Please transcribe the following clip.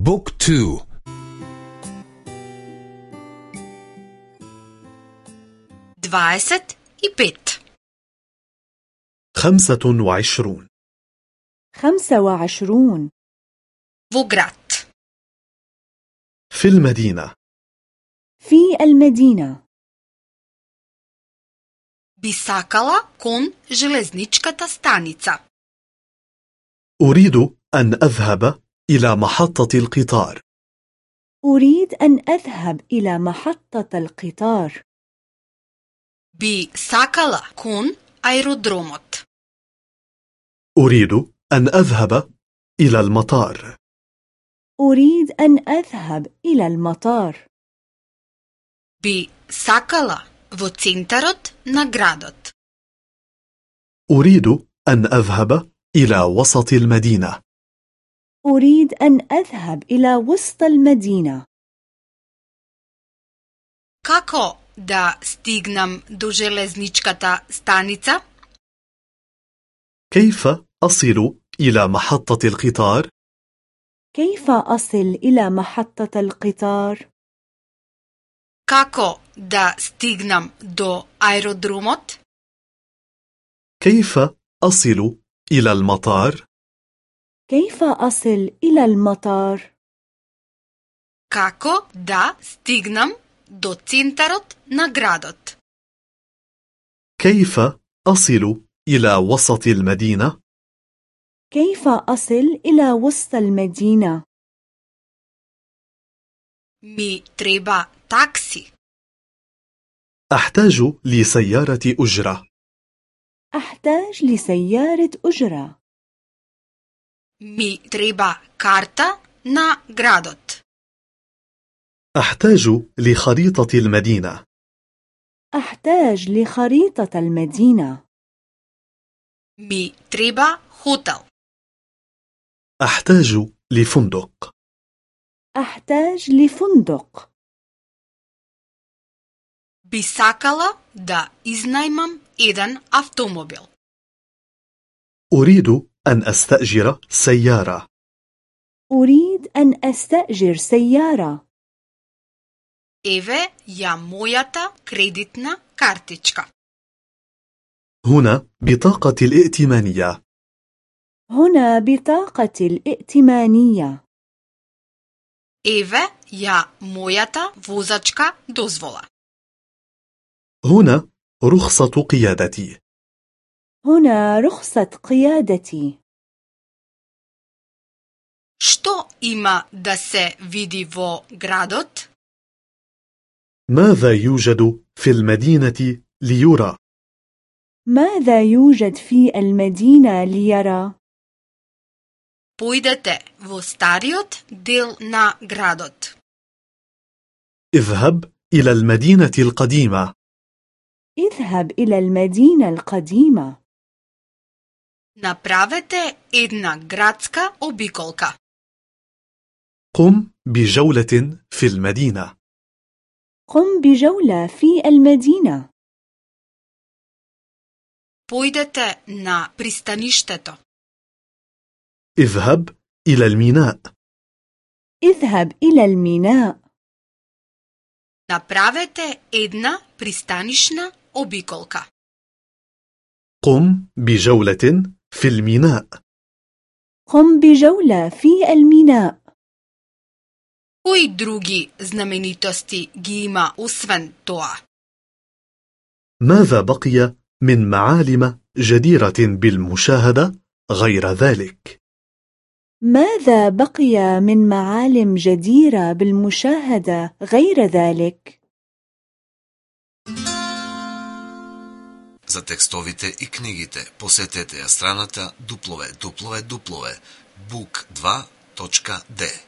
بوك تو دوايست и пет خمسة وعشرون خمسة وعشرون во град في المدينة في المدينة би сакала кон железничката станица. أريد أن أذهب إلى محطة القطار أريد أن أذهب إلى محطة القطار Би сакала кон аеродромот. أريد أن أذهب إلى المطار أريد أن أذهب إلى المطار Би сакала во центарот на градот. أريد أن أذهب إلى وسط المدينة أريد أن أذهب إلى وسط المدينة Како да стигнам до железничката станица? كيف أصل إلى محطة القطار؟ كيف أصل إلى محطة القطار؟ Како да стигнам до аеродромот? كيف أصل إلى المطار؟ كيف أصل إلى المطار؟ Како да стигнам до центарот на градот? كيف أصل إلى وسط المدينة؟ كيف أصل إلى وسط المدينة؟ Ми треба такси. أحتاج لسيارة أجرة أحتاج لسيارة أجرة Ми треба карта на градот. أحتاج لخريطة المدينة أحتاج لخريطة المدينة Ми треба хотел. أحتاج لفندق أحتاج لفندق Би сакала да изнајмам еден автомобил. أريد أن أستأجر سيارة أريد أن أستأجر سيارة Еве ја мојата кредитна картичка. هنا بطاقة الائتمانية هنا بطاقة الائتمانية Еве ја мојата возачка дозвола. هنا رخصة قيادتي هنا رخصة قيادتي Што има да се види во градот? ماذا يوجد في المدينة ليرى؟ ماذا يوجد في المدينة ليرى؟ Појдете во стариот дел на градот. اذهب إلى المدينة القديمة اذهب إلى المدينة القديمة Направете една градска обиколка. قم بجولة في المدينة قم بجولة في المدينة Појдете на пристаништето. اذهب إلى الميناء اذهب إلى الميناء Направете една пристанишна обиколка. قم بجولة في الميناء قم بجولة في الميناء كوي دروغي znamenitosti gi ima usven ماذا بقي من معالم جديرة بالمشاهدة غير ذلك؟ ماذا بقي من معالم جديرة بالمشاهدة غير ذلك؟ За текстовите и книгите. Посетете ја страната www.book2.de